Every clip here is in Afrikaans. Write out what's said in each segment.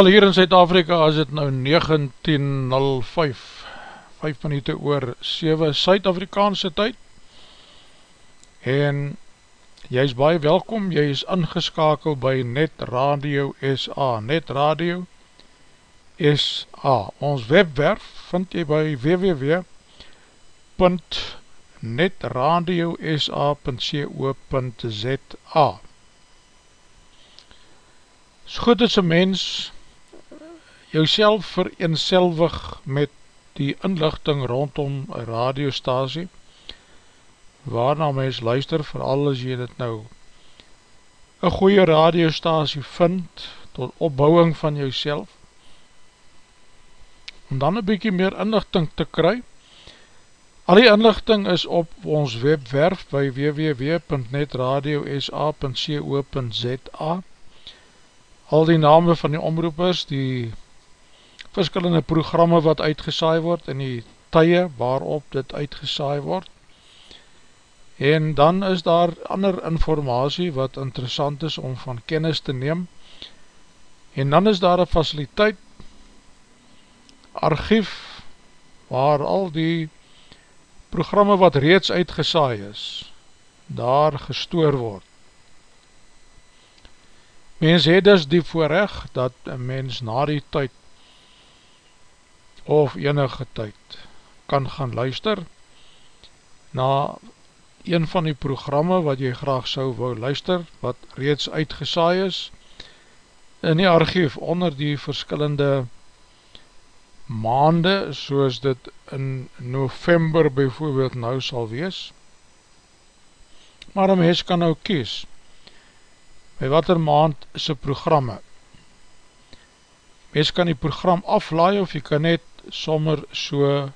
Wel hier in Zuid-Afrika is het nou 19.05 5 minuten oor 7 Suid-Afrikaanse tyd. En jy is baie welkom, jy is ingeskakel by Net Radio SA Net Radio SA Ons webwerf vind jy by www.netradiosa.co.za Is goed as een mens jouself vereenselwig met die inlichting rondom een radiostasie waarna mens luister, vooral as jy dit nou een goeie radiostasie vind tot opbouwing van jouself om dan een bykie meer inlichting te kry. Al die inlichting is op ons webwerf by www.netradiosa.co.za al die name van die omroepers die verskillende programme wat uitgesaai word en die tye waarop dit uitgesaai word. En dan is daar ander informatie wat interessant is om van kennis te neem. En dan is daar een faciliteit archief waar al die programme wat reeds uitgesaai is daar gestoor word. Mens het dus die voorrecht dat een mens na die tyd of enige tyd kan gaan luister na een van die programme wat jy graag sou wou luister, wat reeds uitgesaai is in die archief onder die verskillende maande, soos dit in november bijvoorbeeld nou sal wees. Maar een mens kan nou kies, by wat er maand is die programme. Mens kan die program aflaai of jy kan net sommer so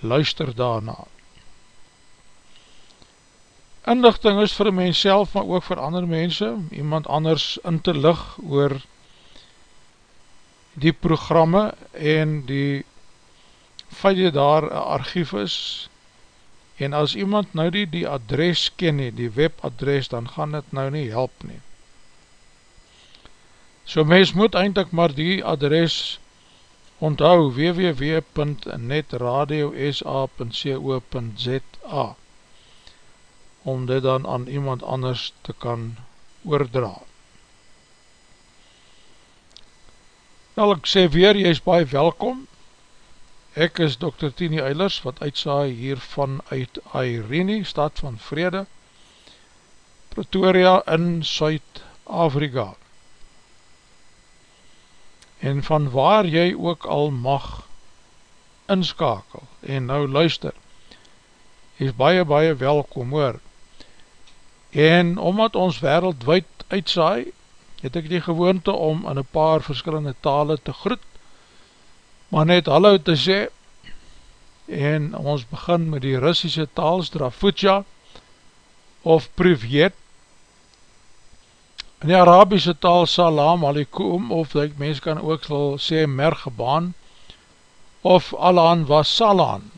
luister daarna. Inlichting is vir mens self, maar ook vir ander mense, iemand anders in te lig oor die programme en die feit dat daar een archief is en as iemand nou die, die adres ken nie, die webadres, dan gaan dit nou nie help nie. So mens moet eindelijk maar die adres Onthou www.netradiosa.co.za om dit dan aan iemand anders te kan oordra. Nou ek sê weer, jy is baie welkom. Ek is Dr. Tini Eilers wat uitsaai hiervan uit Airene, stad van Vrede, Pretoria in Suid-Afrika en van waar jy ook al mag inskakel. En nou luister. Is baie baie welkom hoor. En omdat ons wereldwijd uitsaai het ek die gewoonte om in een paar verskillende tale te groet. Maar net hallo te sê. En ons begin met die Russische taal Strafutja of Privet In die Arabische taal salam alikum of die mens kan ook sê mergebaan of alaan was salaan.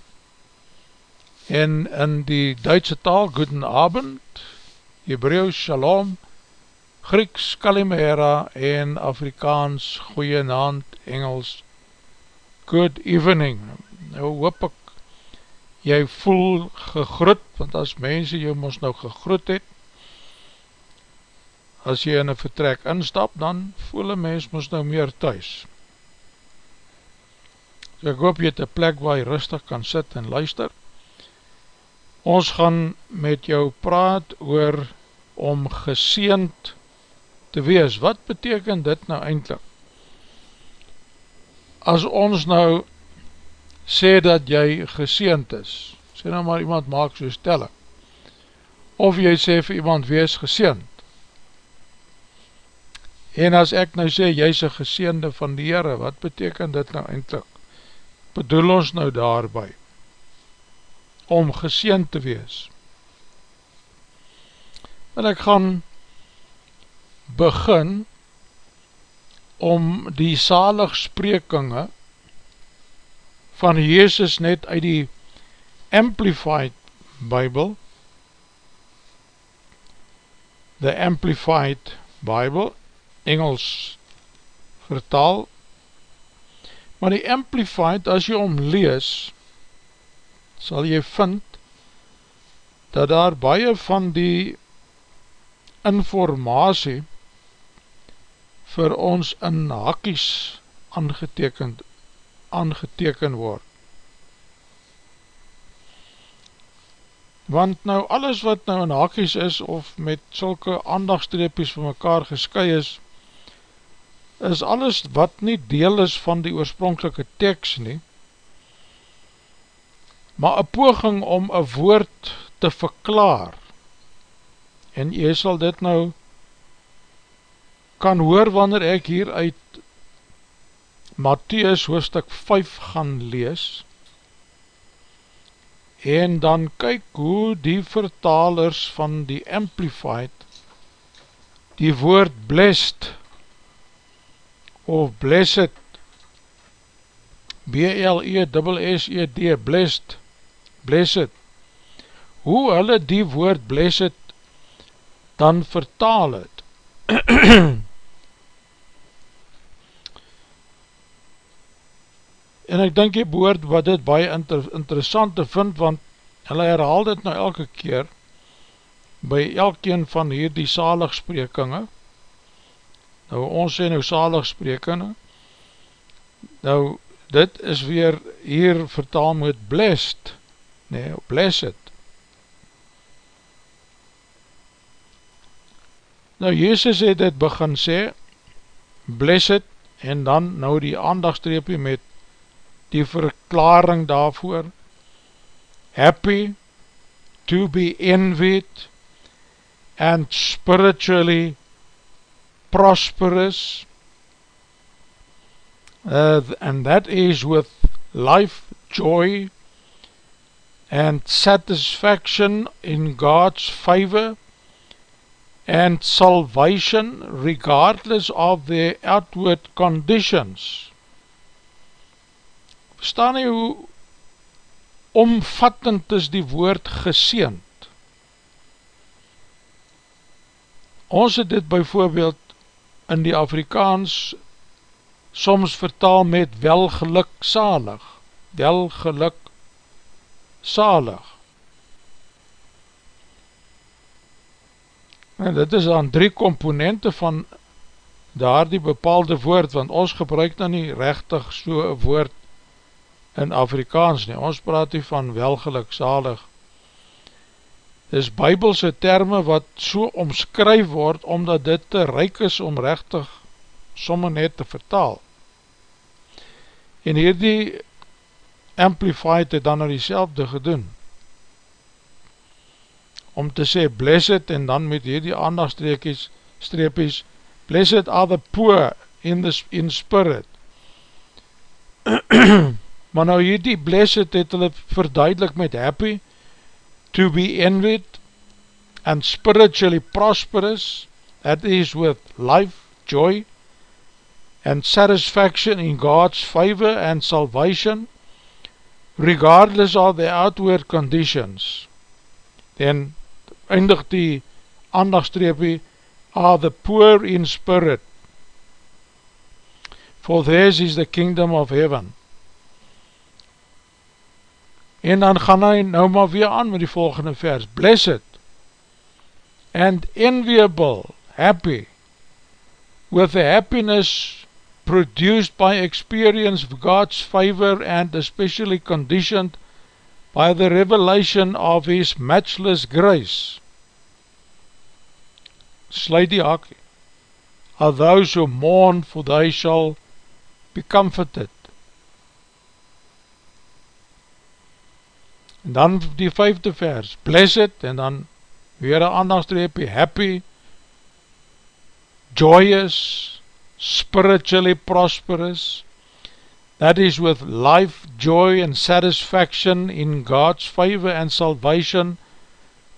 En in die Duitse taal guten abend, Hebreeuws shalom, Grieks kalimera en Afrikaans goeie naand Engels good evening. Nou hoop ek jy voel gegroet, want as mense jy ons nou gegroet het, as jy in een vertrek instap, dan voel een mens ons nou meer thuis. So ek hoop jy het een plek waar jy rustig kan sit en luister. Ons gaan met jou praat oor om geseend te wees. Wat beteken dit nou eindelijk? As ons nou sê dat jy geseend is, sê nou maar iemand maak so stelling, of jy sê vir iemand wees geseend, En as ek nou sê, jy is een geseende van die Heere, wat beteken dit nou eindelijk? Bedoel ons nou daarby, om geseend te wees. En ek gaan begin om die salig sprekinge van Jezus net uit die Amplified Bible, the Amplified Bible, Engels vertaal, maar die Amplified, as jy omlees, sal jy vind, dat daar baie van die informatie vir ons in hakies aangetekend, aangeteken word. Want nou alles wat nou in hakies is, of met sulke aandagstreepies van mekaar gesky is, is alles wat nie deel is van die oorspronkelike tekst nie, maar een poging om een woord te verklaar, en jy sal dit nou kan hoor wanneer ek hier uit Matthäus hoofdstuk 5 gaan lees, en dan kyk hoe die vertalers van die Amplified die woord blessed of blessed B-L-E-S-S-E-D blessed blessed. Hoe hulle die woord blessed dan vertaal het. En ek dink die woord wat dit baie inter, interessant te vind want hulle herhaal dit nou elke keer by elkeen van hierdie saligsprekinge nou ons sê nou saligsprekinge nou dit is weer hier vertaal met blessed, nee, blessed. Nou, Jezus het dit begin sê, blessed, en dan nou die aandagstreepie met die verklaring daarvoor, happy, to be envied, and spiritually prosperous, uh, and that is with life, joy, and satisfaction in God's favor, and salvation regardless of their outward conditions. Verstaan nie hoe omvattend is die woord geseend? Ons het dit bijvoorbeeld in die Afrikaans soms vertaal met welgeluk salig, welgeluk salig. En dit is dan drie komponente van daar die bepaalde woord, want ons gebruik dan nie rechtig so'n woord in Afrikaans nie, ons praat nie van welgeluk salig. Is bybelse termen wat so omskryf word, omdat dit te ryk is om rechtig somme net te vertaal. En hierdie Amplified het dan nou die selfde gedoen. Om te sê, blessed, en dan met hierdie aandagstreekies, streepies, blessed are the poor in, the, in spirit. maar nou hierdie blessed het hulle verduidelik met happy, to be envied, and spiritually prosperous, that is with life, joy, and satisfaction in God's favor and salvation, regardless of the outward conditions. Then eindig die aandagstreepie, are the poor in spirit, for theirs is the kingdom of heaven. En dan gaan hy nou maar weer aan met die volgende vers, blessed and enviable, happy, with the happiness produced by experience of God's favor and especially conditioned by the revelation of His matchless grace. Sluit die hakie. Are those who mourn for they shall be comforted. En dan die vijfde vers, blessed, en dan weer een aandagstreepie, happy, joyous, spiritually prosperous, that is with life, joy and satisfaction in God's favor and salvation,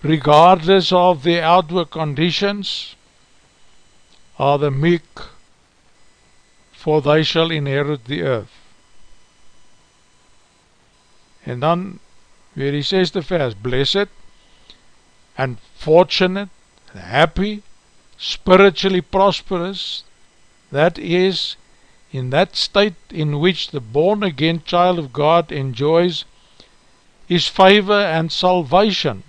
regardless of the outward conditions, are the meek, for they shall inherit the earth. En dan weer die zesde vers, blessed and fortunate, and happy, spiritually prosperous, that is, in that state in which the born-again child of God enjoys his favor and salvation,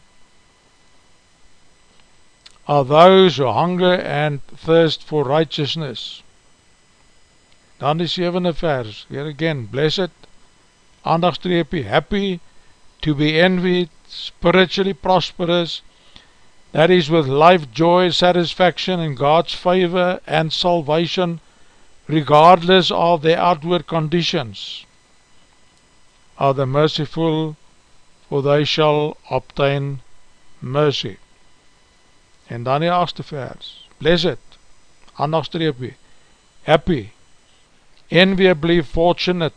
are those who hunger and thirst for righteousness. Dan die sevende vers, here again, blessed, aandagstreepie, happy, to be envied, spiritually prosperous, that is with life, joy, satisfaction in God's favor and salvation, regardless of their outward conditions, are the merciful, for they shall obtain mercy. En dan die achtste vers, blessed, ander streepie, happy, enviably fortunate,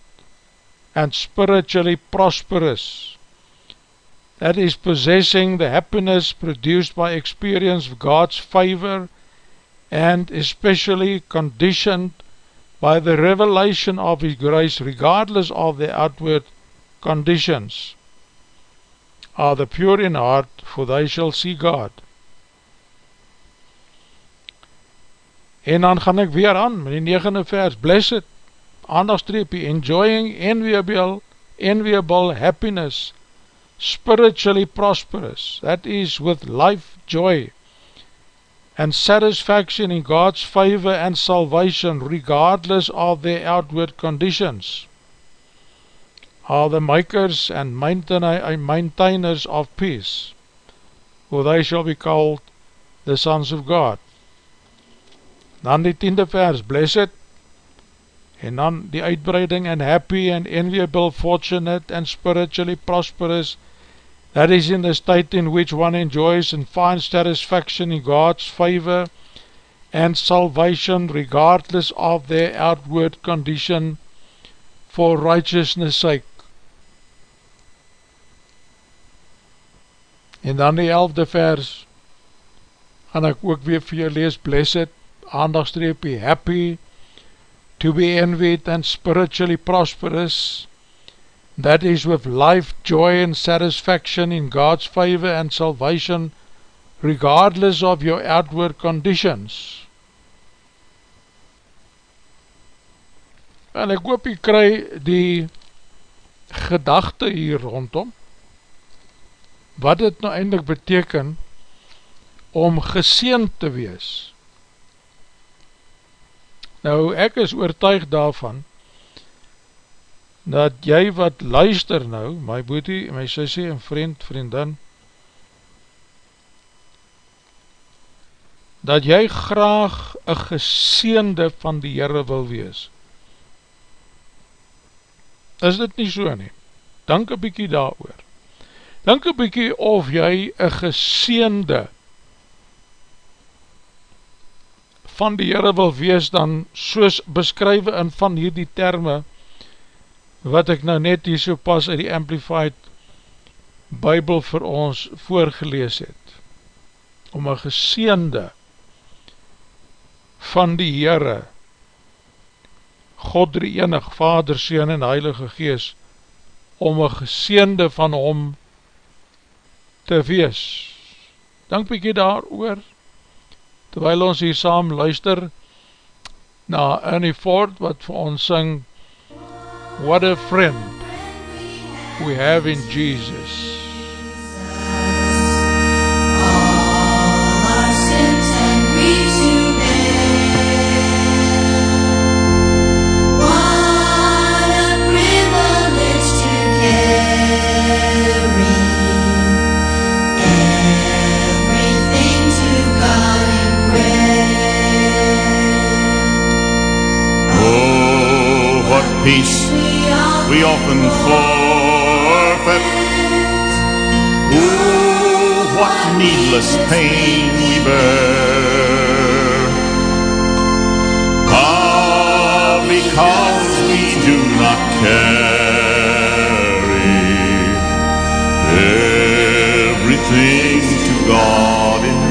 and spiritually prosperous, that is possessing the happiness produced by experience of God's favor and especially conditioned by the revelation of His grace regardless of the outward conditions are the pure in heart for they shall see God. En dan gaan ek weer aan met die negende vers. Blessed aandagstreepie enjoying enviable enviable happiness spiritually prosperous, that is with life, joy, and satisfaction in God's favor and salvation regardless of their outward conditions, are the makers and maintainers of peace, for they shall be called the sons of God. Dan die tiende vers, blessed, en dan die uitbreiding and happy and enviable, fortunate and spiritually prosperous, That is in the state in which one enjoys and finds satisfaction in God's favor and salvation regardless of their outward condition for righteousness sake. En dan die elfde vers gaan ek ook weer vir jou lees, blessed, aandagstreepie, happy, to be envied and spiritually prosperous, that is with life, joy and satisfaction in God's favor and salvation regardless of your outward conditions. En ek hoop jy kry die gedachte hier rondom, wat dit nou eindelijk beteken om geseend te wees. Nou ek is oortuig daarvan, dat jy wat luister nou, my boetie, my sissie en vriend, vriendin, dat jy graag een geseende van die Heere wil wees. Is dit nie so nie? Dank een bykie daar oor. Dank een bykie of jy een geseende van die Heere wil wees, dan soos beskrywe in van hierdie termen, wat ek nou net hier so pas uit die Amplified Bible vir ons voorgelees het, om een geseende van die Heere, God drie enig, Vader, Seen en Heilige Gees, om een geseende van hom te wees. Dank bykie daar oor, terwijl ons hier saam luister, na Annie Ford, wat vir ons syng, What a friend we have in Jesus. Oh, what peace we often forfeit. Oh, what needless pain we bear. Ah, because we do not carry everything to God in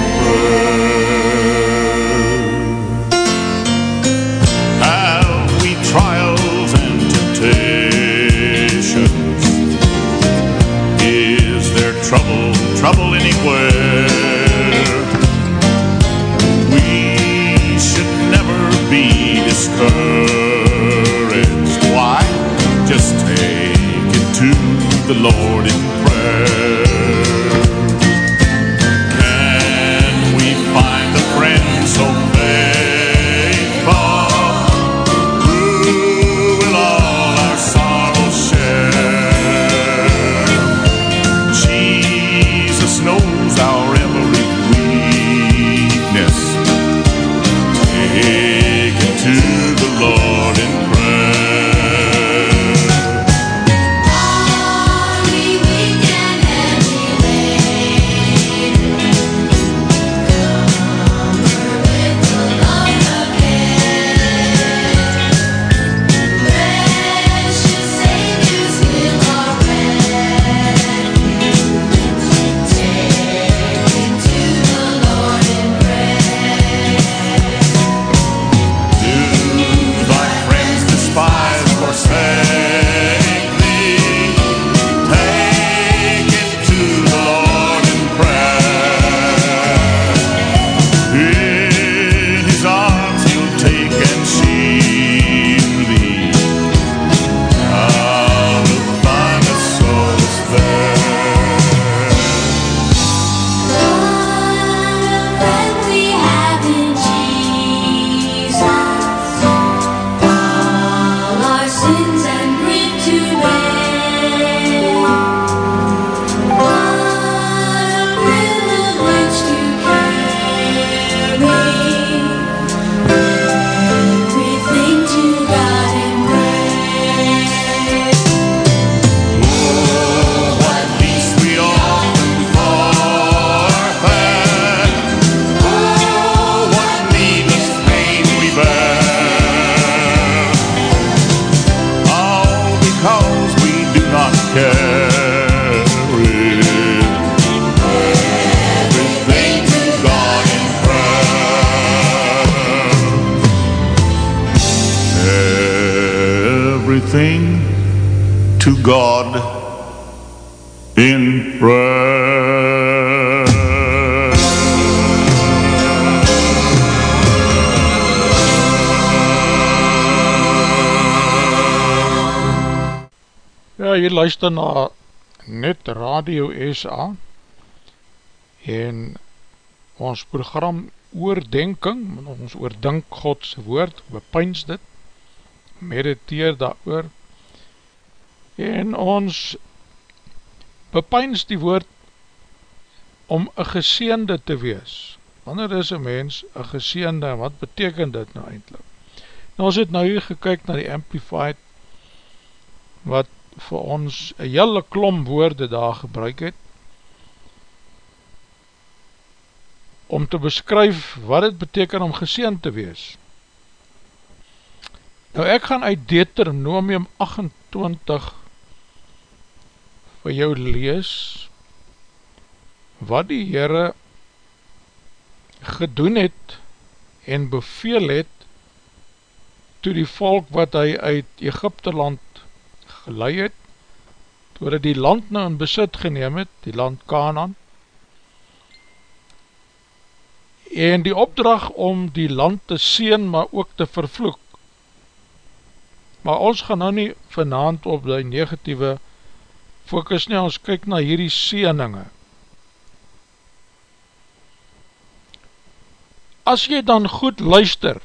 the Lord Everything to God in prayer. Ja, jy luister na Net Radio SA en ons program oordenking, ons oordink Godse woord, bepyns dit, mediteer daar en ons bepyns die woord om een geseende te wees. Wanneer is een mens een geseende, wat beteken dit nou eindelijk? Nou ons het nou hier gekyk na die Amplified, wat vir ons een hele klom woorde daar gebruik het, om te beskryf wat het beteken om geseend te wees. Nou ek gaan uit Deuteronomium 28 vir jou lees wat die Heere gedoen het en beveel het toe die volk wat hy uit Egypte land gelei het, toe hy die land nou in besit geneem het, die land Kanaan, en die opdracht om die land te seen, maar ook te vervloek. Maar ons gaan nou nie vanavond op die negatieve focus nie, ons kyk na hierdie seeninge. As jy dan goed luister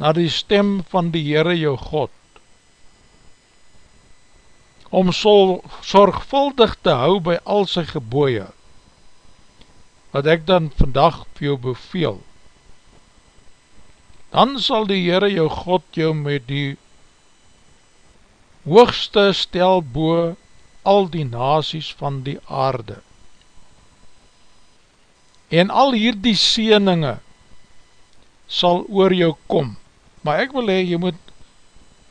na die stem van die Heere jou God, om sol, sorgvuldig te hou by al sy geboeie, wat ek dan vandag vir jou beveel, dan sal die Heere jou God jou met die hoogste stel boe al die nasies van die aarde. En al hierdie seeninge sal oor jou kom. Maar ek wil hee, jy moet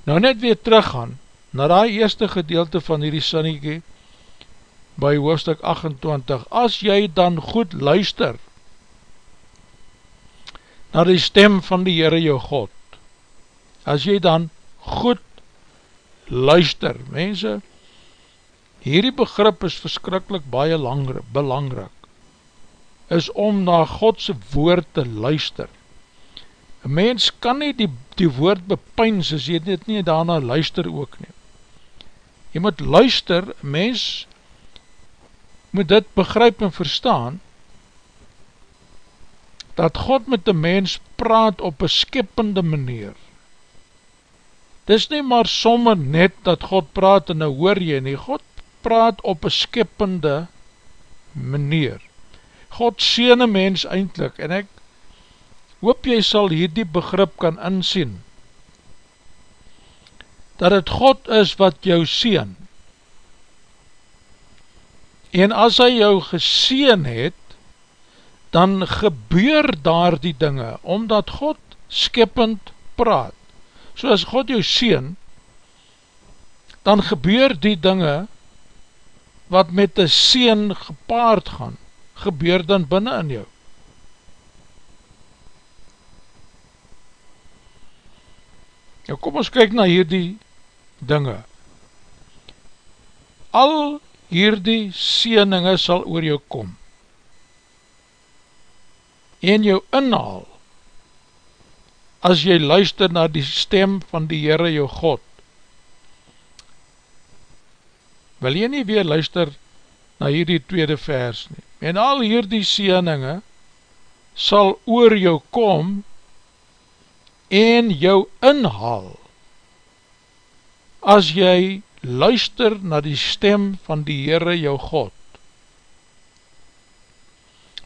nou net weer teruggaan na die eerste gedeelte van hierdie sinniekie by hoofdstuk 28. As jy dan goed luister na die stem van die Heere jou God, as jy dan goed luister, mense, hierdie begrip is verskrikkelijk baie langere, belangrik, is om na Godse woord te luister. Een mens kan nie die, die woord bepyns as jy dit nie daarna luister ook nie. Jy moet luister, mens moet dit begryp en verstaan, dat God met die mens praat op een skippende manier. Dis nie maar sommer net dat God praat en nou hoor jy nie, God praat op een skippende manier. God sien een mens eindelijk en ek hoop jy sal hierdie begrip kan insien, dat het God is wat jou sien. En as hy jou geseen het, dan gebeur daar die dinge, omdat God skippend praat. So as God jou sien, dan gebeur die dinge, wat met die seen gepaard gaan, gebeur dan binnen in jou. Nou kom ons kyk na hierdie dinge. Al hierdie seeninge sal oor jou kom en jou inhaal as jy luister na die stem van die Heere jou God. Wil jy nie weer luister na hierdie tweede vers nie? En al hierdie seeninge sal oor jou kom en jou inhaal as jy luister na die stem van die Heere jou God.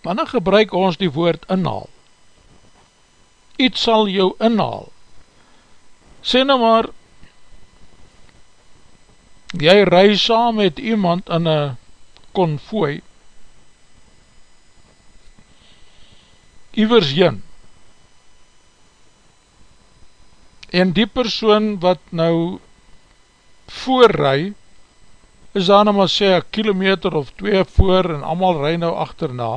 Maar dan gebruik ons die woord inhaal. Iets sal jou inhaal. Sê nou maar, jy reis saam met iemand in een konvooi, ivers jyn, en die persoon wat nou voorrij, is daar nou maar sê een kilometer of twee voor en allemaal rij nou achterna,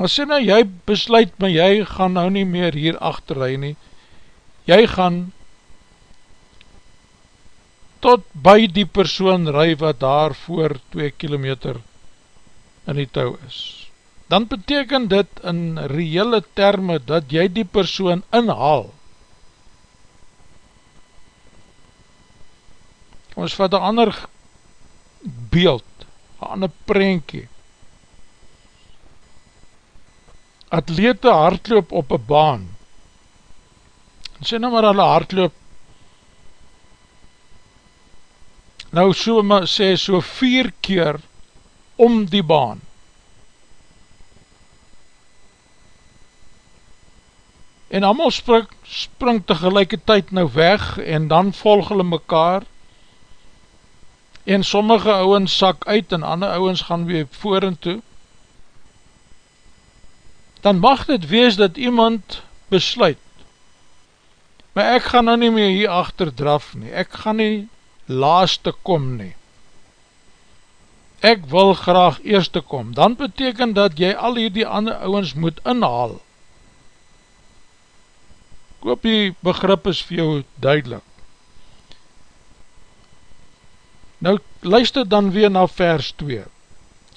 maar sê nou jy besluit, maar jy gaan nou nie meer hier achterrij nie, jy gaan tot by die persoon rij wat daar voor 2 kilometer in die touw is. Dan beteken dit in reële terme dat jy die persoon inhaal. Ons vat een ander beeld, een ander prentje. Atlete hardloop op een baan. En sê nou maar hulle hardloop nou so maar sê so vier keer om die baan. En allemaal spring, spring tegelijkertijd nou weg en dan volg hulle mekaar en sommige ouwens sak uit en ander ouwens gaan weer voor en toe. Dan mag dit wees dat iemand besluit maar ek gaan nou nie meer hier achter draf nie, ek gaan nie laaste kom nie. Ek wil graag eerste kom, dan beteken dat jy al hierdie ander ouwens moet inhaal. Ek hoop die begrip is vir jou duidelik. Nou luister dan weer na vers 2.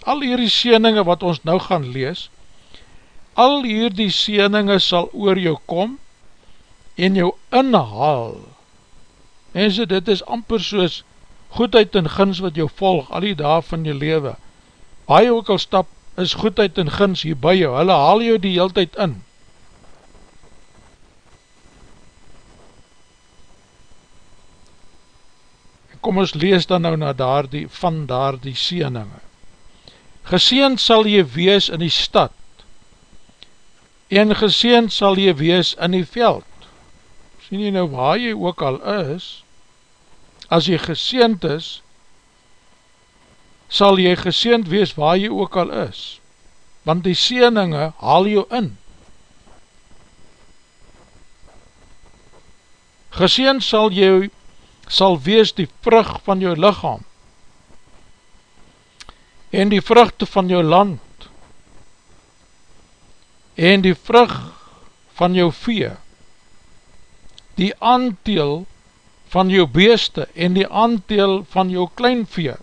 Al hierdie sieninge wat ons nou gaan lees, al hierdie sieninge sal oor jou kom en jou inhaal Mense, dit is amper soos goedheid en gins wat jou volg, al die dag van jou. Waar jy ook al stap, is goedheid en gins hier by jou, hulle haal jou die heel tyd in. Kom ons lees dan nou na daar die, van daar die sieninge. Geseend sal jy wees in die stad, en geseend sal jy wees in die veld. Sien jy nou waar jy ook al is, as jy geseend is, sal jy geseend wees waar jy ook al is, want die seeninge haal jou in. Geseend sal jy sal wees die vrug van jou lichaam en die vruchte van jou land en die vrug van jou vee, die aanteel van jou beeste en die aanteel van jou kleinvee.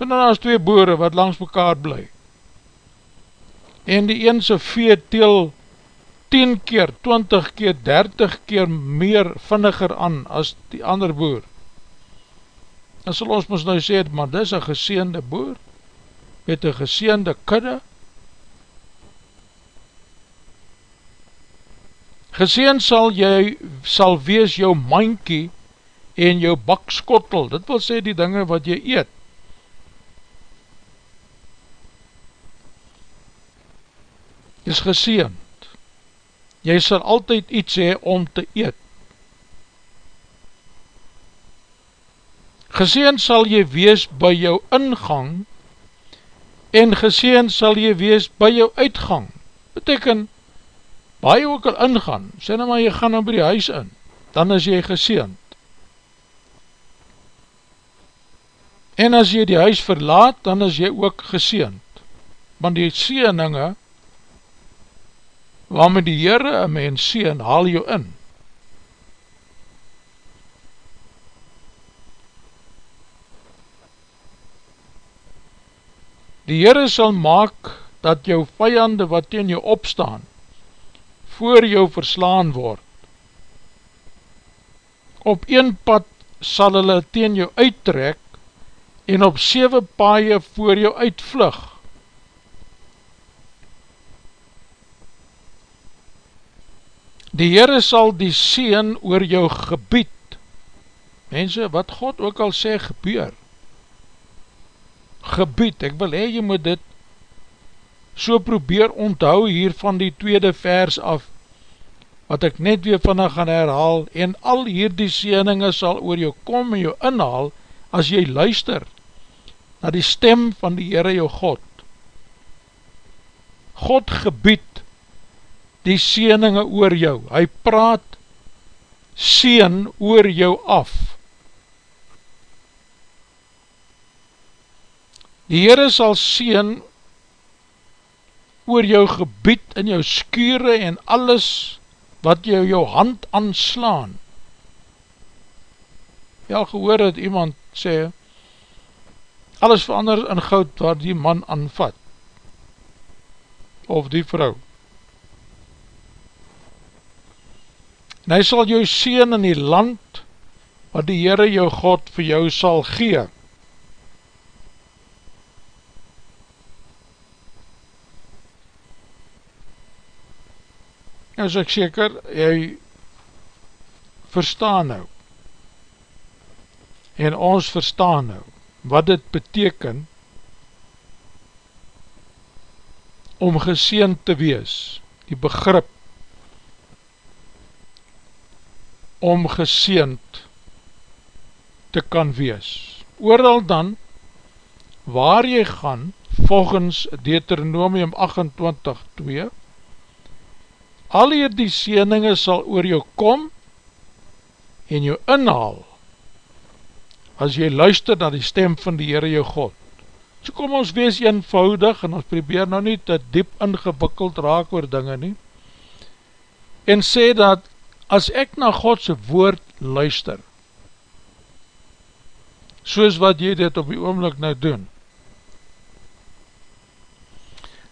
En dan as twee boere wat langs mekaar bly. En die eense vee teel 10 keer, 20 keer, 30 keer meer vinniger aan as die ander boer. Dan sal ons ons nou sê, maar dis een geseende boer, met een geseende kudde, Geseen sal jy, sal wees jou mankie en jou bakskottel, dit wil sê die dinge wat jy eet. Is geseend. Jy sal altyd iets hee om te eet. Geseen sal jy wees by jou ingang en geseen sal jy wees by jou uitgang. Betekent, waar jy ook al ingaan, sê nou maar jy gaan nou by die huis in, dan is jy geseend. En as jy die huis verlaat, dan is jy ook geseend. Want die seeninge, waarmee die Heere een mens seen, haal jou in. Die Heere sal maak, dat jou vijande wat teen jou opstaan, voor jou verslaan word. Op een pad sal hulle teen jou uittrek en op 7 paaie voor jou uitvlug. Die Heere sal die seen oor jou gebied, mense, wat God ook al sê gebeur, gebied, ek wil hee, jy moet dit so probeer onthou hier van die tweede vers af, wat ek net weer vannig gaan herhaal, en al hier die sieninge sal oor jou kom en jou inhaal, as jy luister, na die stem van die Heere jou God. God gebied die sieninge oor jou, hy praat sien oor jou af. Die Heere sal sien oor jou gebied en jou skure en alles wat jou jou hand aanslaan. Jy al gehoor het iemand sê, alles verander in goud waar die man aanvat, of die vrou. En hy sal jou sien in die land, wat die Heere jou God vir jou sal gee. Nou is ek seker, jy verstaan nou, en ons verstaan nou, wat dit beteken, om geseend te wees, die begrip, om geseend te kan wees. Ooral dan, waar jy gaan, volgens Deuteronomium 28, 2, al hier die sieninge sal oor jou kom en jou inhaal as jy luister na die stem van die Heere jou God. So kom ons wees eenvoudig en ons probeer nou nie te diep ingewikkeld raak oor dinge nie en sê dat as ek na Godse woord luister soos wat jy dit op die oomlik nou doen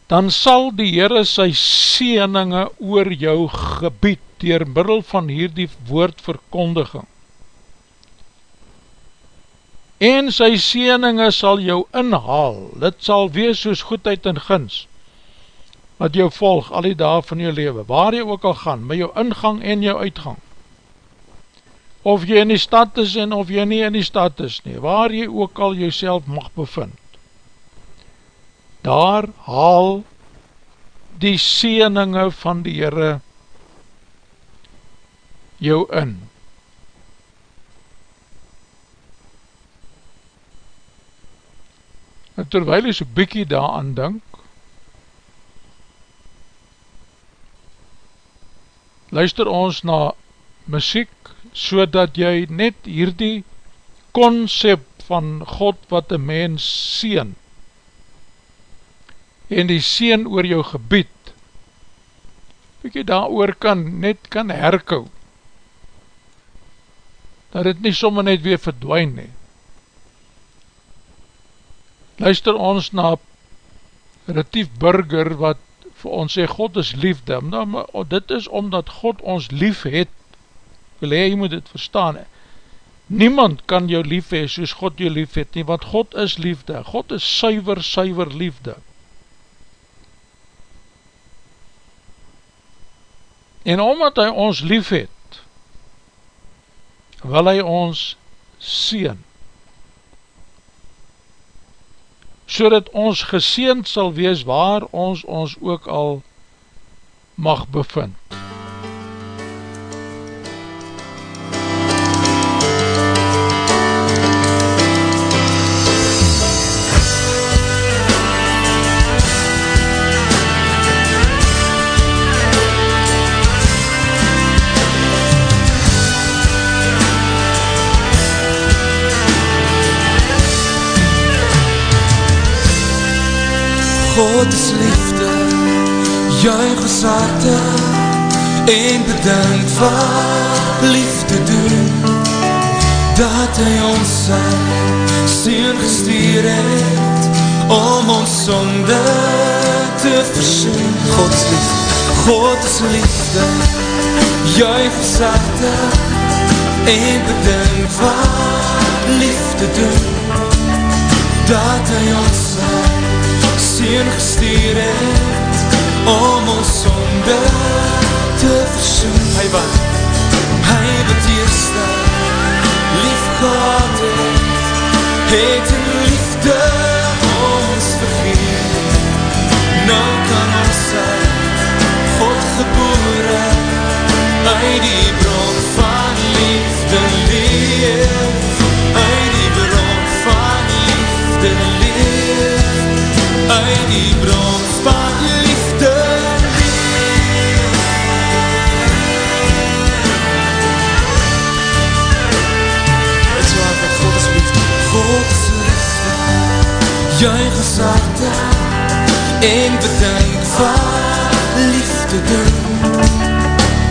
dan sal die Heere sy sieninge oor jou gebied dier middel van hierdie woordverkondiging. En sy sieninge sal jou inhaal, dit sal wees soos goedheid en gins, wat jou volg al die dag van jou leven, waar jy ook al gaan, met jou ingang en jou uitgang. Of jy in die stad is en of jy nie in die stad is nie, waar jy ook al jyself mag bevind daar haal die sieninge van die Heere jou in. En terwijl jy so bykie daar aan denk, luister ons na muziek, so dat jy net hierdie concept van God wat een mens sien, en die seen oor jou gebied, jy daar oor kan, net kan herkou, dat het nie somme net weer verdwijn nie. Luister ons na Retief Burger, wat vir ons sê, God is liefde, nou, maar, dit is omdat God ons lief het, wil hy, jy moet dit verstaan, niemand kan jou lief hee, soos God jou lief het nie, want God is liefde, God is suiver, suiver liefde, En omdat hy ons lief het, wil hy ons seen. So dat ons geseend sal wees waar ons ons ook al mag bevind. God is liefde, juig ons harte en bedank wat liefde doen, dat hy ons sy sien gestuur het, om ons sonde te versoen. God is liefde, God is liefde, juig ons harte en bedank wat liefde doen, dat hy ons sy Seen gestuur het om ons sonde te versoen. Hy wat, hy wat eerste lief gehad het Het in liefde ons vergeet. Nou kan ons uit God geboore Uit die bron van liefde leef Uit die bron van liefde Het zwaar met God is liefde God is liefde Juig ons harte En bedank wat liefde doen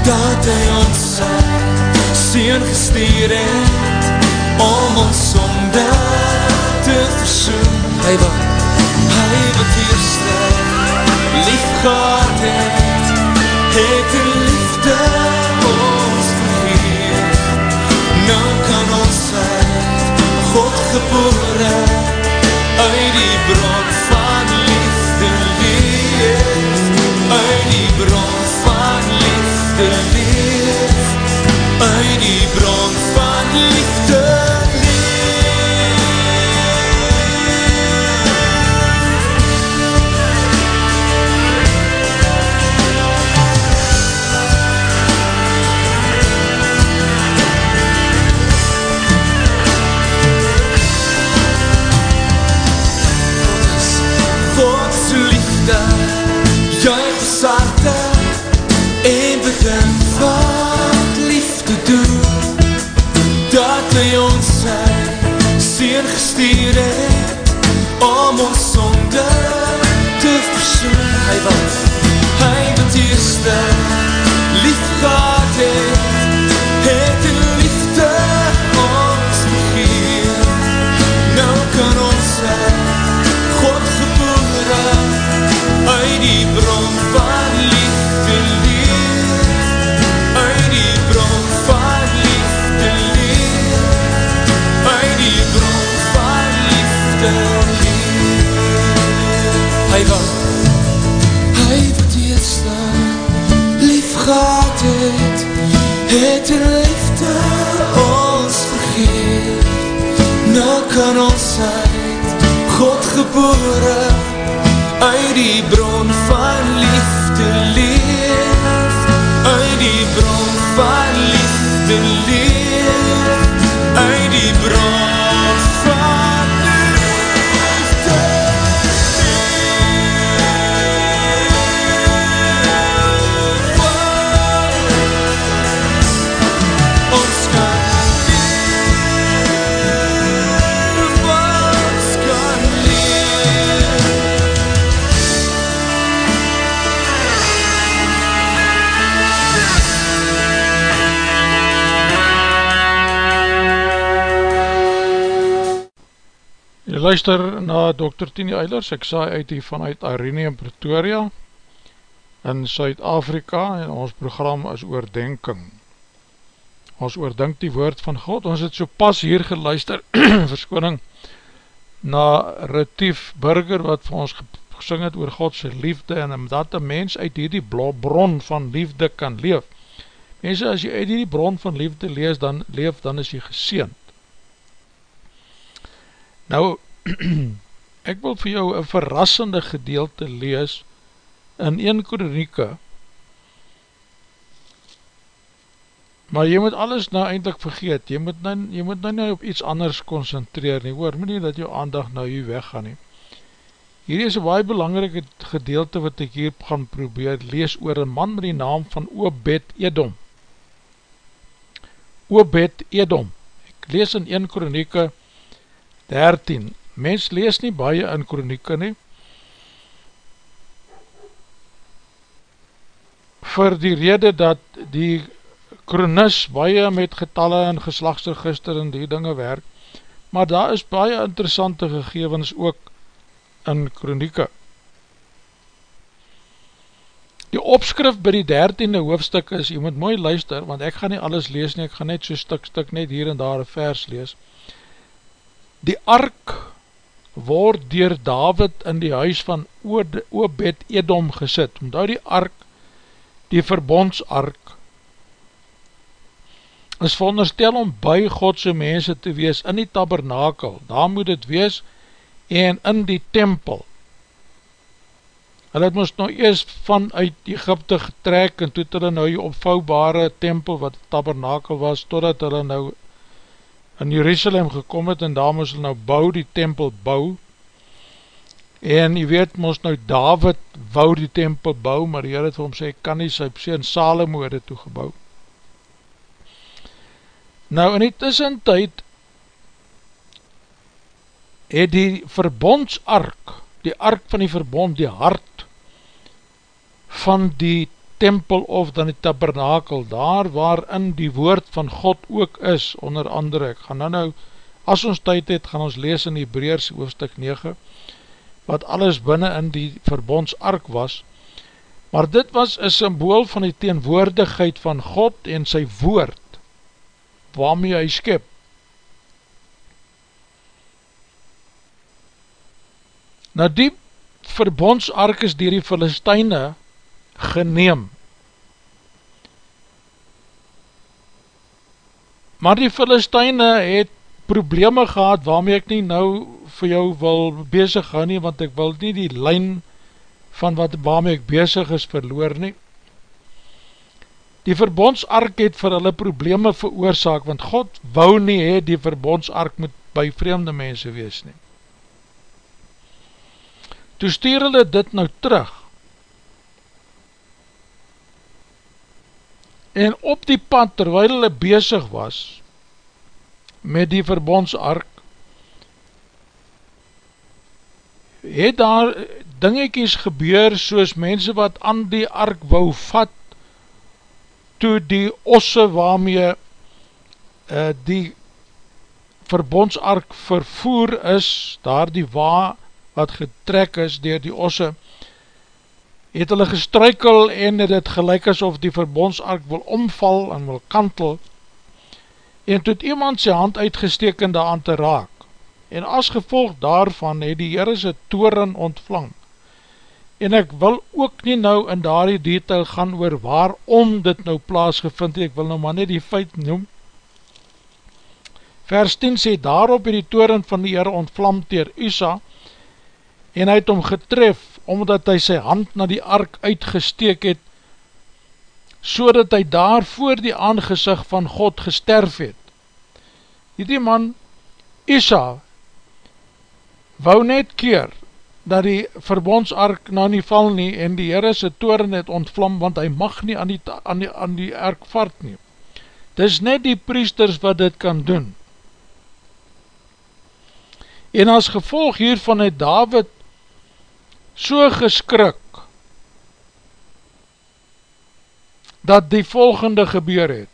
Dat hy ons sy Seen gestuur het Om ons sonde Het in het in liefde ons vergeet. Nou kan ons uit God gebore uit die bron van liefde leef. Uit die bron van liefde leef. Uit die bron luister na Dr. Tini Eilers, ek saai uit hier vanuit Irene in Pretoria in Suid-Afrika en ons program is oordenking. Ons oordink die woord van God, ons het so pas hier geluister, verskoning, na Retief Burger wat vir ons gesing het oor Godse liefde en omdat een mens uit blo- bron van liefde kan leef. Mense, as jy uit hierdie bron van liefde lees, dan leef, dan is jy geseend. Nou, ek wil vir jou een verrassende gedeelte lees in 1 Kronieke, maar jy moet alles nou eindelijk vergeet, jy moet nou, jy moet nou nie op iets anders concentreer nie, hoor, moet nie dat jou aandag nou hier weggaan nie. Hier is een baie belangrike gedeelte wat ek hier gaan probeer lees oor een man met die naam van Obed Edom. Obed Edom. Ek lees in 1 Kronieke 13. Mens lees nie baie in kronieke nie, vir die rede dat die kronis baie met getalle en geslagsregister en die dinge werk, maar daar is baie interessante gegevens ook in kronieke. Die opskrif by die dertiende hoofdstuk is, jy moet mooi luister, want ek gaan nie alles lees nie, ek gaan net so stuk stuk net hier en daar een vers lees. Die ark word dier David in die huis van Obed Edom gesit. Omdat die ark die verbondsark, is veronderstel om by Godse mense te wees in die tabernakel, daar moet het wees, en in die tempel. Hulle het moest nou eers vanuit Egypte getrek, en toet hulle nou die opvouwbare tempel, wat tabernakel was, totdat hulle nou in Jerusalem gekom het, en daar moest hulle nou bou, die tempel bou, En jy weet, ons nou David wou die tempel bou, maar die Heer het vir hom sê, kan nie sy in Salomo het het toegebouw. Nou in die tussentijd het die verbondsark, die ark van die verbond, die hart van die tempel of dan die tabernakel, daar waarin die woord van God ook is, onder andere, ek gaan nou nou, as ons tyd het, gaan ons lees in die Hebreers hoofdstuk 9, wat alles binnen in die verbondsark was, maar dit was een symbool van die teenwoordigheid van God en sy woord, waarmee hy skip. Nou die verbondsark is dier die Filisteine geneem, maar die Filisteine het probleme gehad waarmee ek nie nou vir jou wil bezig gaan nie, want ek wil nie die lijn van wat waarmee ek bezig is verloor nie. Die verbondsark het vir hulle probleme veroorzaak, want God wou nie hee die verbondsark moet by vreemde mense wees nie. Toe stuur hulle dit nou terug, en op die pad terwijl hulle bezig was, met die verbondsark, het daar dingetjies gebeur soos mense wat aan die ark wou vat toe die osse waarmee uh, die verbondsark vervoer is, daar die wa wat getrek is dier die osse, het hulle gestruikel en het het gelijk asof die verbondsark wil omval en wil kantel, en toe het iemand sy hand uitgesteek en daar aan te raak, en as gevolg daarvan het die Heere sy toren ontvlang. En ek wil ook nie nou in daar die detail gaan oor waarom dit nou plaasgevind het, ek wil nou maar net die feit noem. Vers 10 sê, daarop het die toren van die Heere ontvlam teer Isa, en hy het hom getref, omdat hy sy hand na die ark uitgesteek het, so dat hy daar voor die aangezicht van God gesterf het. Die man, Isa, wou net keer dat die verbondsark na nie val nie en die Heere sy toren het ontvlam, want hy mag nie aan die, aan die, aan die ark vart nie. Dis net die priesters wat dit kan doen. En as gevolg hiervan het David so geskrik dat die volgende gebeur het.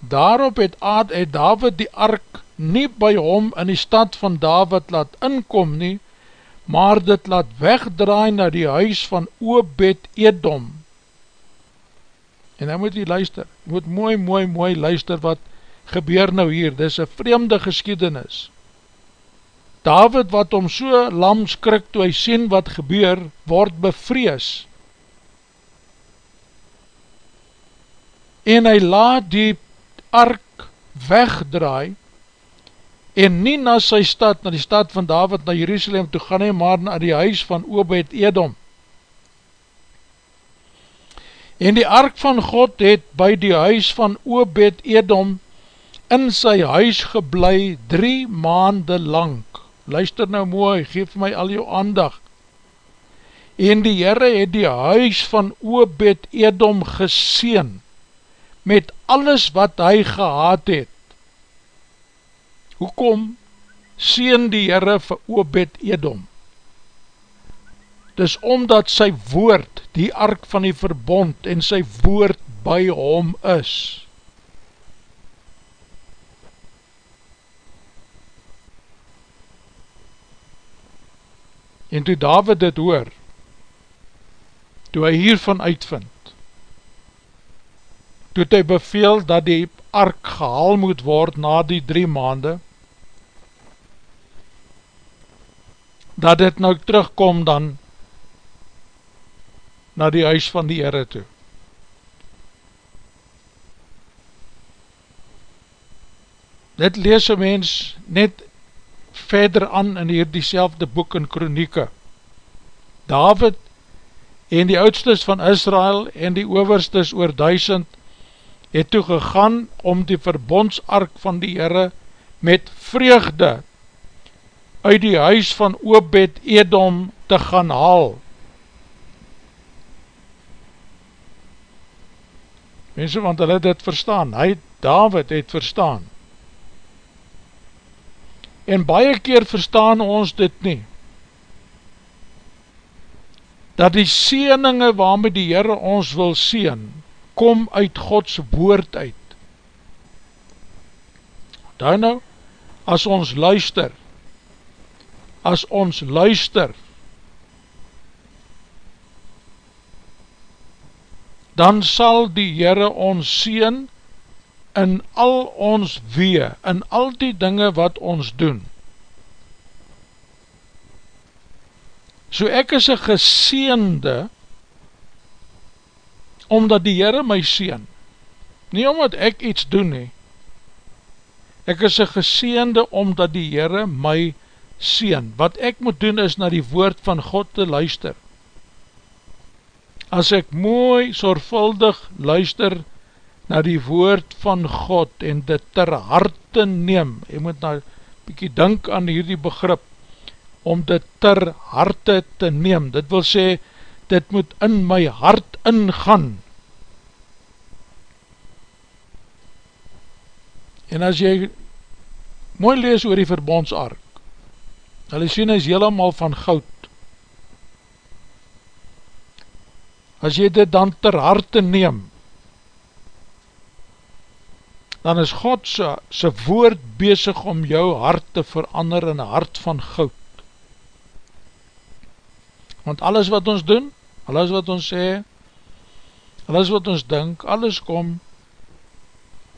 Daarop het, Ad, het David die ark nie by hom in die stad van David laat inkom nie, maar dit laat wegdraai na die huis van Obed Edom. En nou moet jy luister, jy moet mooi, mooi, mooi luister wat gebeur nou hier, dit is een vreemde geschiedenis. David wat om so lam skrik toe hy sien wat gebeur, word bevrees. En hy laat die ark wegdraai, en nie na sy stad, na die stad van David, na Jerusalem toe gaan hy, maar na die huis van Obed Edom. En die ark van God het by die huis van Obed Edom in sy huis geblei drie maande lang. Luister nou mooi, geef my al jou aandag. En die Heere het die huis van Obed Edom geseen met alles wat hy gehad het Hoekom sien die Heere vir Obed Edom? Dis omdat sy woord, die ark van die verbond en sy woord by hom is. En toe David dit hoor, toe hy hiervan uitvind, toe hy beveel dat die ark gehaal moet word na die drie maande, dat dit nou terugkom dan na die huis van die Heere toe. Dit lees een mens net verder aan in hier diezelfde boek in kronieke. David en die oudstes van Israel en die overstes oor duisend het toe gegaan om die verbondsark van die Heere met vreugde uit die huis van Obed Edom te gaan haal. Mense, want hulle het het verstaan, hy, David het verstaan. En baie keer verstaan ons dit nie, dat die sieninge waarmee die Heere ons wil sien, kom uit Gods woord uit. Daar nou, as ons luister, as ons luister, dan sal die Heere ons sien in al ons wee, in al die dinge wat ons doen. So ek is een geseende, omdat die Heere my sien, nie omdat ek iets doen nie, ek is een geseende omdat die Heere my sien, wat ek moet doen is na die woord van God te luister, as ek mooi, sorgvuldig luister na die woord van God en dit ter harte neem, jy moet nou bykie dink aan hierdie begrip, om dit ter harte te neem, dit wil sê, dit moet in my hart ingaan, en as jy mooi lees oor die verbondsark, hulle sien is helemaal van goud, as jy dit dan ter harte neem, dan is God sy, sy woord bezig om jou hart te verander in een hart van goud. Want alles wat ons doen, alles wat ons sê, alles wat ons dink, alles kom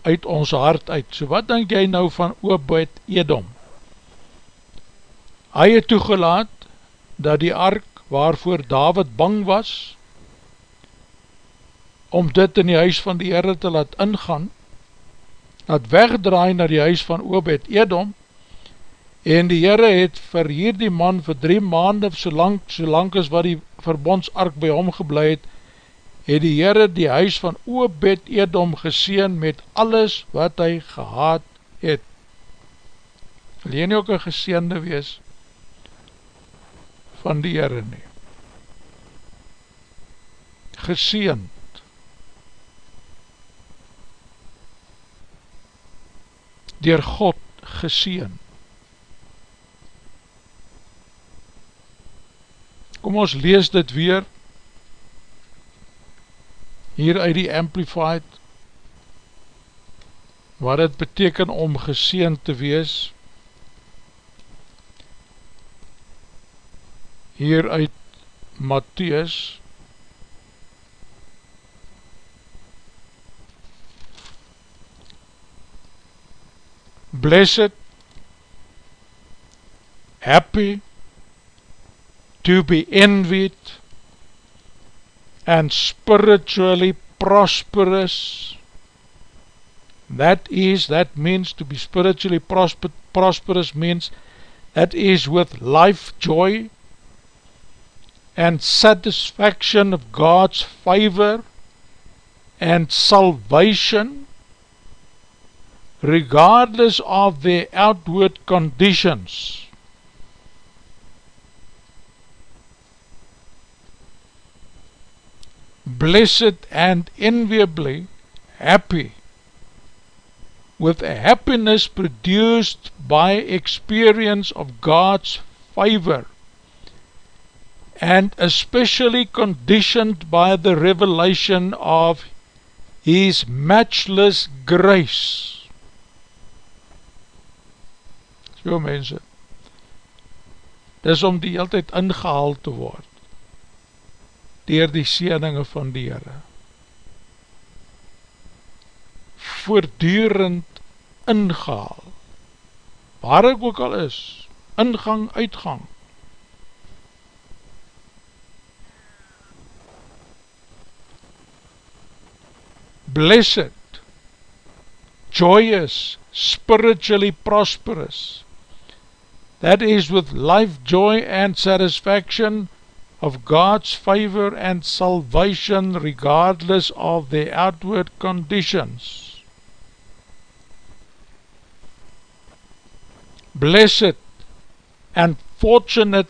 uit ons hart uit. So wat denk jy nou van Obed Edom? Hy het toegelaat dat die ark waarvoor David bang was, om dit in die huis van die Heere te laat ingaan, laat wegdraai na die huis van Obed Edom, en die Heere het vir hierdie man vir drie maanden, so lang, so lang as wat die verbondsark by hom gebleid het, het die Heere die huis van Obed Edom geseen met alles wat hy gehad het. Nie ook een geseende wees van die Heere nie? Geseend. Door God geseend. Kom ons lees dit weer hier uit die Amplified wat het beteken om geseend te wees hier uit Matthäus blessed happy to be envied and spiritually prosperous. That is, that means to be spiritually prosper, prosperous means that is with life joy and satisfaction of God's favor and salvation regardless of their outward conditions. blessed and enviably happy with a happiness produced by experience of God's favor and especially conditioned by the revelation of His matchless grace. So mense, dis om die hele tijd ingehaald te word dier die sieninge van die Heere. Voordurend ingehaal, waar ek ook al is, ingang, uitgang. Blessed, joyous, spiritually prosperous. That is with life, joy and satisfaction of God's favor and salvation regardless of the outward conditions. Blessed and fortunate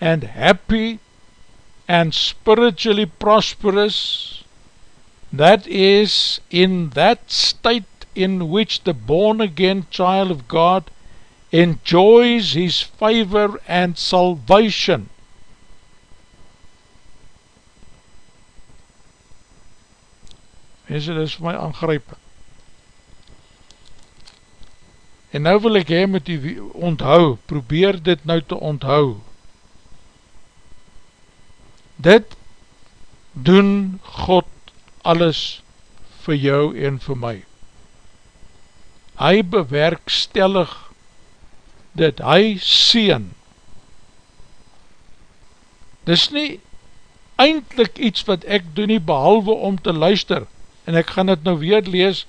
and happy and spiritually prosperous, that is in that state in which the born-again child of God enjoys his favor and salvation. Mense, dit is vir my aangrypend. En nou wil ek hee met u onthou, probeer dit nou te onthou. Dit doen God alles vir jou en vir my. Hy bewerkstellig dit, hy seen. Dis nie eindelijk iets wat ek doen nie behalwe om te luister, en ek gaan het nou weer lees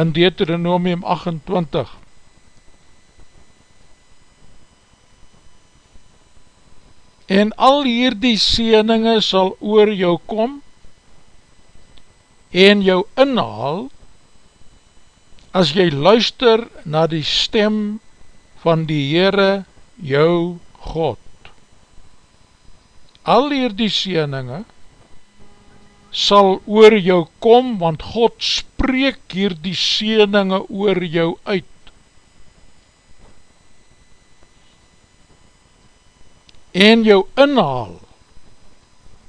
in Deuteronomium 28. En al hierdie sieninge sal oor jou kom en jou inhaal as jy luister na die stem van die Heere jou God. Al hierdie sieninge sal oor jou kom, want God spreek hier die sieninge oor jou uit. en jou inhaal,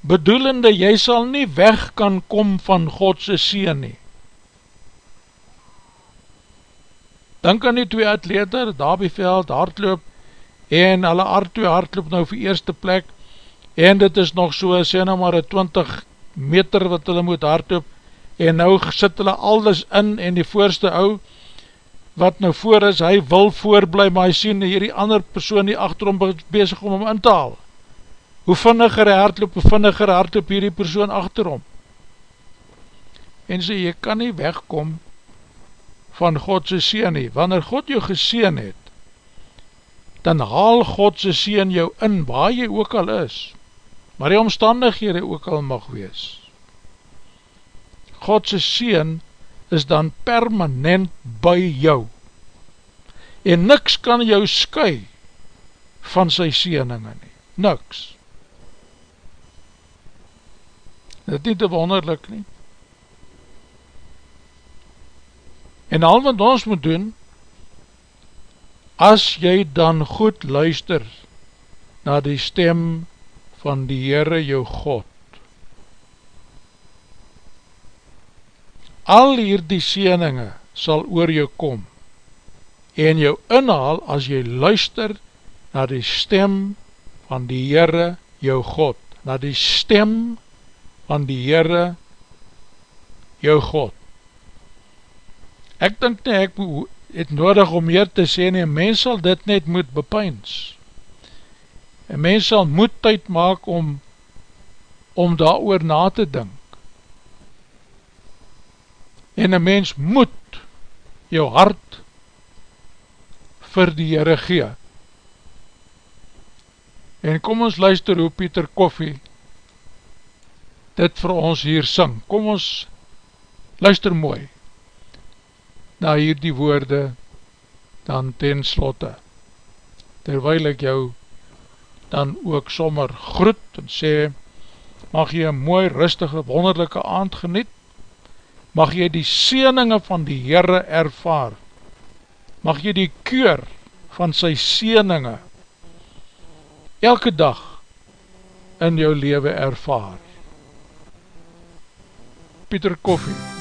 bedoelende jy sal nie weg kan kom van Godse seen nie. Dan kan die twee atlete daar by veld hardloop en hulle hard twee hardloop nou vir eerste plek en dit is nog so, sê nou maar 20 meter wat hulle moet hardloop en nou sit hulle alles in en die voorste ou wat nou voor is, hy wil voorblij, maar hy sien hier die ander persoon die achterom bezig om hom in te haal. Hoe vinniger hy hardloop, hoe vinniger hardloop hier die persoon achterom. En sê, jy kan nie wegkom van Godse seen nie. Wanneer God jou geseen het, dan haal Godse seen jou in, waar jy ook al is, maar die omstandighede ook al mag wees. Godse seen is dan permanent by jou. En niks kan jou sky van sy sieninge nie. Niks. Dit nie te wonderlik nie. En al wat ons moet doen, as jy dan goed luister na die stem van die Heere jou God, al hier die sieninge sal oor jou kom en jou inhaal as jy luister na die stem van die Heere jou God, na die stem van die Heere jou God. Ek dink nie, ek het nodig om meer te sê nie, mens sal dit net moet bepyns. En mens sal moet tyd maak om, om daar oor na te dink en een mens moet jou hart vir die Heere gee. En kom ons luister hoe Pieter Koffie dit vir ons hier sing. Kom ons luister mooi na hier die woorde dan ten slotte. Terwijl ek jou dan ook sommer groet en sê, mag jy een mooi, rustige, wonderlijke aand geniet, mag jy die sieninge van die Heere ervaar, mag jy die keur van sy sieninge elke dag in jou leven ervaar. Pieter Koffie